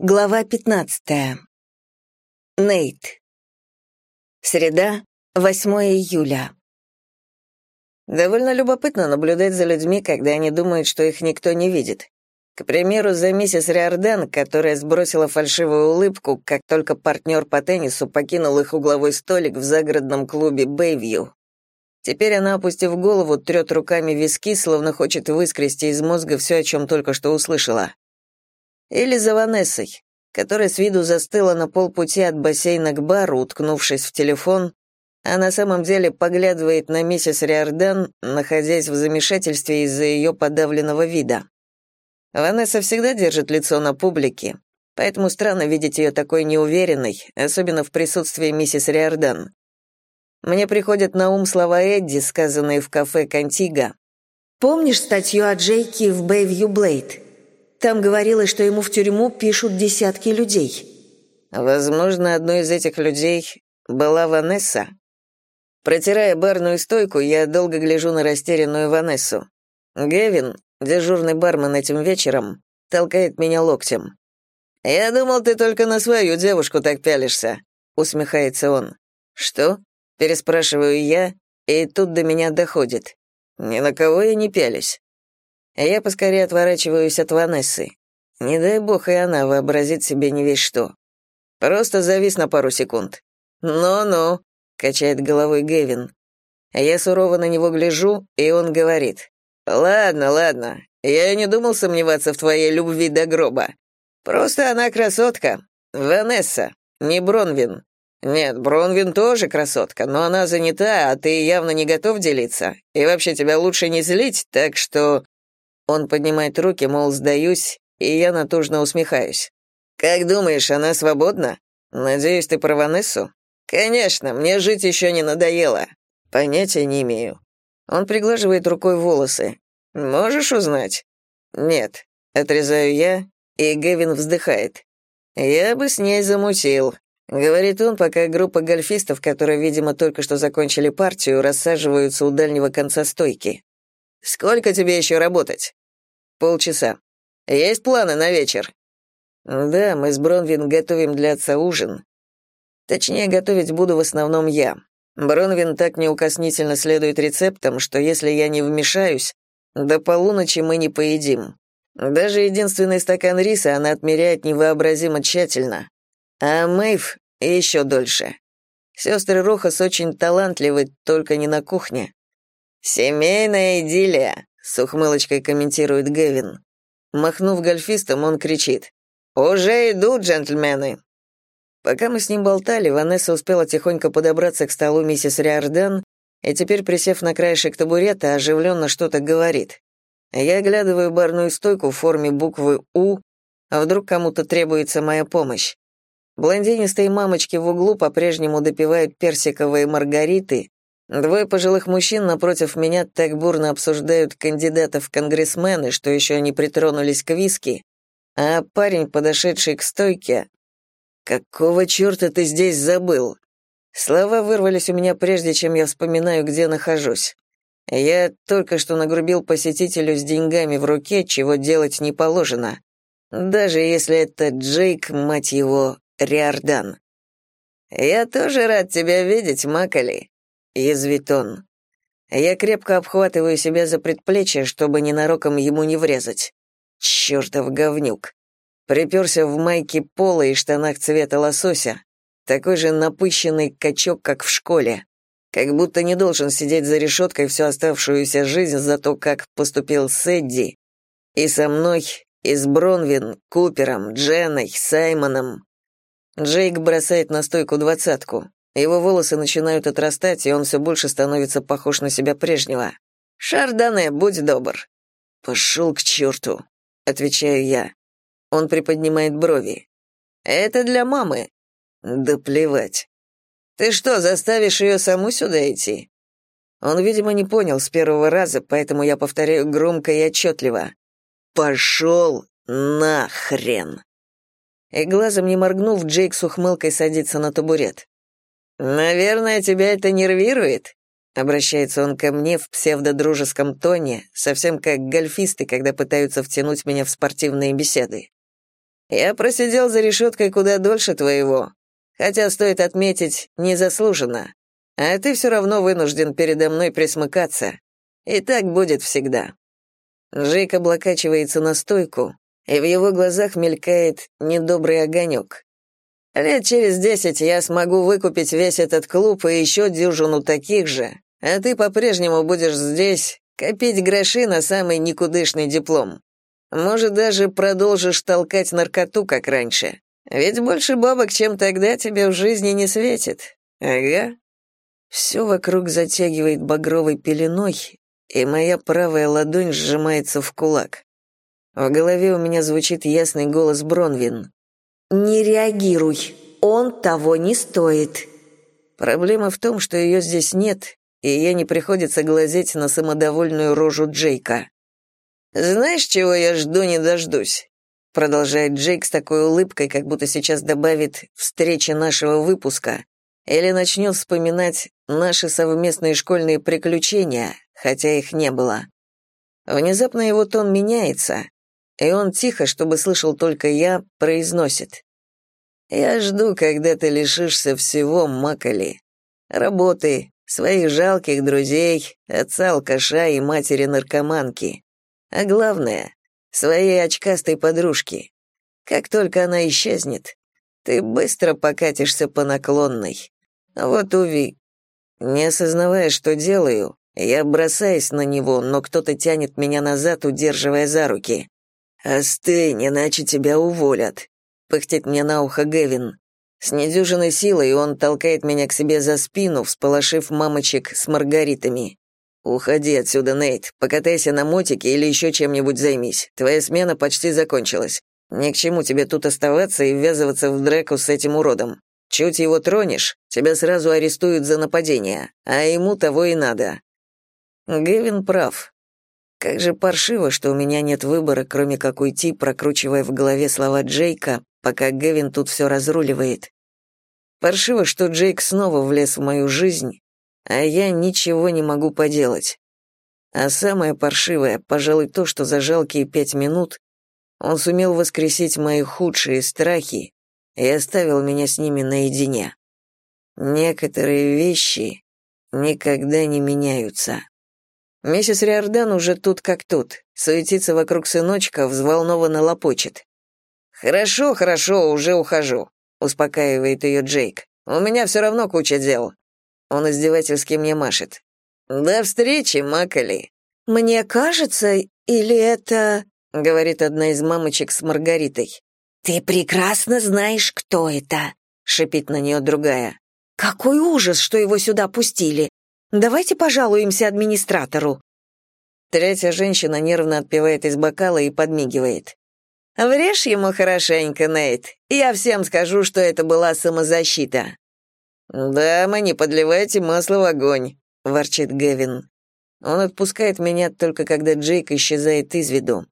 Глава 15. Нейт. Среда, 8 июля. Довольно любопытно наблюдать за людьми, когда они думают, что их никто не видит. К примеру, за миссис Риордан, которая сбросила фальшивую улыбку, как только партнер по теннису покинул их угловой столик в загородном клубе «Бэйвью». Теперь она, опустив голову, трет руками виски, словно хочет выскрести из мозга все, о чем только что услышала. Или за Ванессой, которая с виду застыла на полпути от бассейна к бару, уткнувшись в телефон, а на самом деле поглядывает на миссис Риордан, находясь в замешательстве из-за ее подавленного вида. Ванесса всегда держит лицо на публике, поэтому странно видеть ее такой неуверенной, особенно в присутствии миссис Риордан. Мне приходят на ум слова Эдди, сказанные в кафе «Кантига». «Помнишь статью о Джейке в «Бэйвью Блейд»?» Там говорилось, что ему в тюрьму пишут десятки людей. Возможно, одной из этих людей была Ванесса. Протирая барную стойку, я долго гляжу на растерянную Ванессу. Гевин, дежурный бармен этим вечером, толкает меня локтем. «Я думал, ты только на свою девушку так пялишься», — усмехается он. «Что?» — переспрашиваю я, и тут до меня доходит. «Ни на кого я не пялись. Я поскорее отворачиваюсь от Ванессы. Не дай бог и она вообразит себе не весь что. Просто завис на пару секунд. «Ну-ну», — качает головой Гевин. Я сурово на него гляжу, и он говорит. «Ладно, ладно, я не думал сомневаться в твоей любви до гроба. Просто она красотка. Ванесса, не Бронвин. Нет, Бронвин тоже красотка, но она занята, а ты явно не готов делиться. И вообще тебя лучше не злить, так что он поднимает руки, мол, сдаюсь, и я натужно усмехаюсь. «Как думаешь, она свободна? Надеюсь, ты про Ванессу?» «Конечно, мне жить еще не надоело». «Понятия не имею». Он приглаживает рукой волосы. «Можешь узнать?» «Нет», — отрезаю я, и Гевин вздыхает. «Я бы с ней замутил», — говорит он, пока группа гольфистов, которые, видимо, только что закончили партию, рассаживаются у дальнего конца стойки. «Сколько тебе еще работать?» Полчаса. Есть планы на вечер? Да, мы с Бронвин готовим для отца ужин. Точнее, готовить буду в основном я. Бронвин так неукоснительно следует рецептам, что если я не вмешаюсь, до полуночи мы не поедим. Даже единственный стакан риса она отмеряет невообразимо тщательно. А Мэйв еще дольше. Сестры Рохас очень талантливы, только не на кухне. «Семейная идиллия», с ухмылочкой комментирует Гевин. Махнув гольфистом, он кричит. «Уже идут, джентльмены!» Пока мы с ним болтали, Ванесса успела тихонько подобраться к столу миссис Риордан и теперь, присев на краешек табурета, оживленно что-то говорит. Я оглядываю барную стойку в форме буквы «У», а вдруг кому-то требуется моя помощь. Блондинистые мамочки в углу по-прежнему допивают персиковые маргариты, Двое пожилых мужчин напротив меня так бурно обсуждают кандидатов в конгрессмены, что еще не притронулись к виски, а парень, подошедший к стойке, «Какого черта ты здесь забыл?» Слова вырвались у меня прежде, чем я вспоминаю, где нахожусь. Я только что нагрубил посетителю с деньгами в руке, чего делать не положено. Даже если это Джейк, мать его, Риордан. «Я тоже рад тебя видеть, Макали», язвит он. Я крепко обхватываю себя за предплечье, чтобы ненароком ему не врезать. Чёртов говнюк. Приперся в майке пола и штанах цвета лосося, такой же напыщенный качок, как в школе. Как будто не должен сидеть за решеткой всю оставшуюся жизнь за то, как поступил с Эдди. И со мной, и с Бронвин, Купером, Дженой, Саймоном. Джейк бросает на стойку двадцатку. Его волосы начинают отрастать, и он все больше становится похож на себя прежнего. «Шардане, будь добр». «Пошел к черту», — отвечаю я. Он приподнимает брови. «Это для мамы». «Да плевать». «Ты что, заставишь ее саму сюда идти?» Он, видимо, не понял с первого раза, поэтому я повторяю громко и отчетливо. «Пошел нахрен!» И глазом не моргнув, Джейк с ухмылкой садится на табурет. «Наверное, тебя это нервирует?» Обращается он ко мне в псевдодружеском тоне, совсем как гольфисты, когда пытаются втянуть меня в спортивные беседы. Я просидел за решеткой куда дольше твоего, хотя, стоит отметить, незаслуженно. А ты все равно вынужден передо мной присмыкаться. И так будет всегда». Джейк облокачивается на стойку, и в его глазах мелькает недобрый огонек. Лет через десять я смогу выкупить весь этот клуб и еще дюжину таких же, а ты по-прежнему будешь здесь копить гроши на самый никудышный диплом. Может, даже продолжишь толкать наркоту, как раньше. Ведь больше бабок, чем тогда, тебе в жизни не светит. Ага. Все вокруг затягивает багровой пеленой, и моя правая ладонь сжимается в кулак. В голове у меня звучит ясный голос Бронвин. «Не реагируй, он того не стоит». Проблема в том, что ее здесь нет, и ей не приходится глазеть на самодовольную рожу Джейка. «Знаешь, чего я жду не дождусь?» Продолжает Джейк с такой улыбкой, как будто сейчас добавит «встречи нашего выпуска» или начнет вспоминать наши совместные школьные приключения, хотя их не было. Внезапно его тон меняется, и он тихо, чтобы слышал только я, произносит. «Я жду, когда ты лишишься всего, Макали. Работы, своих жалких друзей, отца-алкаша и матери-наркоманки. А главное, своей очкастой подружки. Как только она исчезнет, ты быстро покатишься по наклонной. Вот уви. Не осознавая, что делаю, я бросаюсь на него, но кто-то тянет меня назад, удерживая за руки. «Остынь, иначе тебя уволят», — пыхтит мне на ухо Гевин. С недюжиной силой он толкает меня к себе за спину, всполошив мамочек с маргаритами. «Уходи отсюда, Нейт, покатайся на мотике или еще чем-нибудь займись. Твоя смена почти закончилась. Ни к чему тебе тут оставаться и ввязываться в драку с этим уродом. Чуть его тронешь, тебя сразу арестуют за нападение, а ему того и надо». Гевин прав. Как же паршиво, что у меня нет выбора, кроме как уйти, прокручивая в голове слова Джейка, пока Гевин тут все разруливает. Паршиво, что Джейк снова влез в мою жизнь, а я ничего не могу поделать. А самое паршивое, пожалуй, то, что за жалкие пять минут он сумел воскресить мои худшие страхи и оставил меня с ними наедине. Некоторые вещи никогда не меняются. Миссис Риордан уже тут как тут, суетится вокруг сыночка, взволнованно лопочет. «Хорошо, хорошо, уже ухожу», — успокаивает ее Джейк. «У меня все равно куча дел». Он издевательски мне машет. «До встречи, Макали». «Мне кажется, или это...» — говорит одна из мамочек с Маргаритой. «Ты прекрасно знаешь, кто это», — шипит на нее другая. «Какой ужас, что его сюда пустили. Давайте пожалуемся администратору». Третья женщина нервно отпивает из бокала и подмигивает. «Врежь ему хорошенько, Нейт. Я всем скажу, что это была самозащита». «Дамы, не подливайте масло в огонь», — ворчит Гевин. Он отпускает меня только когда Джейк исчезает из виду.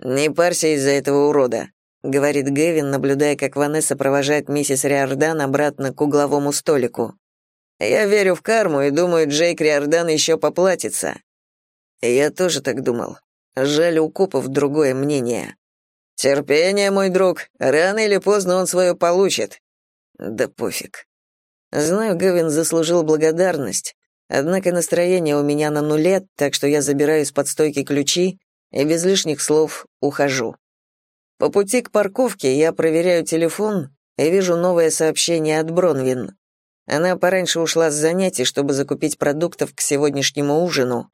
«Не парься из-за этого урода», — говорит Гевин, наблюдая, как Ванесса провожает миссис Риордан обратно к угловому столику. Я верю в карму и думаю, Джейк Риордан еще поплатится. Я тоже так думал. Жаль, у копов другое мнение. Терпение, мой друг. Рано или поздно он свое получит. Да пофиг. Знаю, Гевин заслужил благодарность, однако настроение у меня на нуле, так что я забираю из-под стойки ключи и без лишних слов ухожу. По пути к парковке я проверяю телефон и вижу новое сообщение от Бронвин. Она пораньше ушла с занятий, чтобы закупить продуктов к сегодняшнему ужину.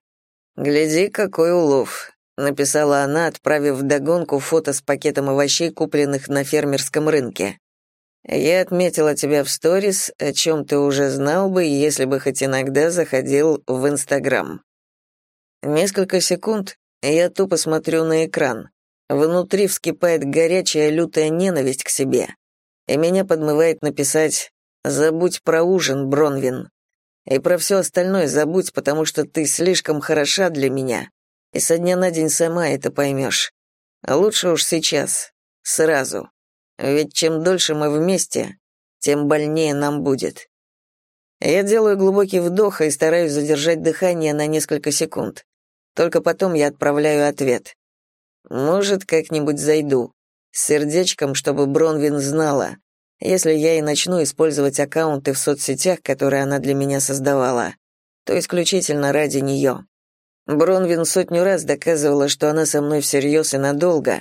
«Гляди, какой улов», — написала она, отправив вдогонку фото с пакетом овощей, купленных на фермерском рынке. «Я отметила тебя в сторис, о чем ты уже знал бы, если бы хоть иногда заходил в Инстаграм». Несколько секунд я тупо смотрю на экран. Внутри вскипает горячая лютая ненависть к себе, и меня подмывает написать Забудь про ужин, Бронвин. И про все остальное забудь, потому что ты слишком хороша для меня. И со дня на день сама это поймешь. А лучше уж сейчас, сразу. Ведь чем дольше мы вместе, тем больнее нам будет. Я делаю глубокий вдох и стараюсь задержать дыхание на несколько секунд. Только потом я отправляю ответ. Может, как-нибудь зайду. с сердечком, чтобы Бронвин знала, если я и начну использовать аккаунты в соцсетях, которые она для меня создавала, то исключительно ради нее. Бронвин сотню раз доказывала, что она со мной всерьез и надолго,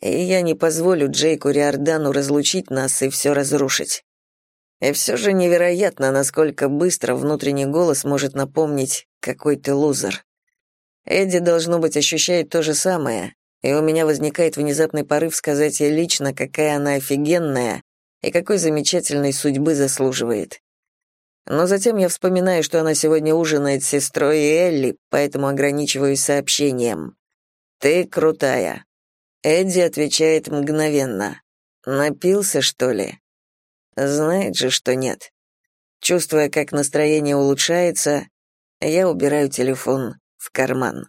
и я не позволю Джейку Риордану разлучить нас и все разрушить. И все же невероятно, насколько быстро внутренний голос может напомнить, какой ты лузер. Эдди, должно быть, ощущает то же самое, и у меня возникает внезапный порыв сказать ей лично, какая она офигенная и какой замечательной судьбы заслуживает. Но затем я вспоминаю, что она сегодня ужинает с сестрой Элли, поэтому ограничиваюсь сообщением. «Ты крутая». Эдди отвечает мгновенно. «Напился, что ли?» Знает же, что нет. Чувствуя, как настроение улучшается, я убираю телефон в карман.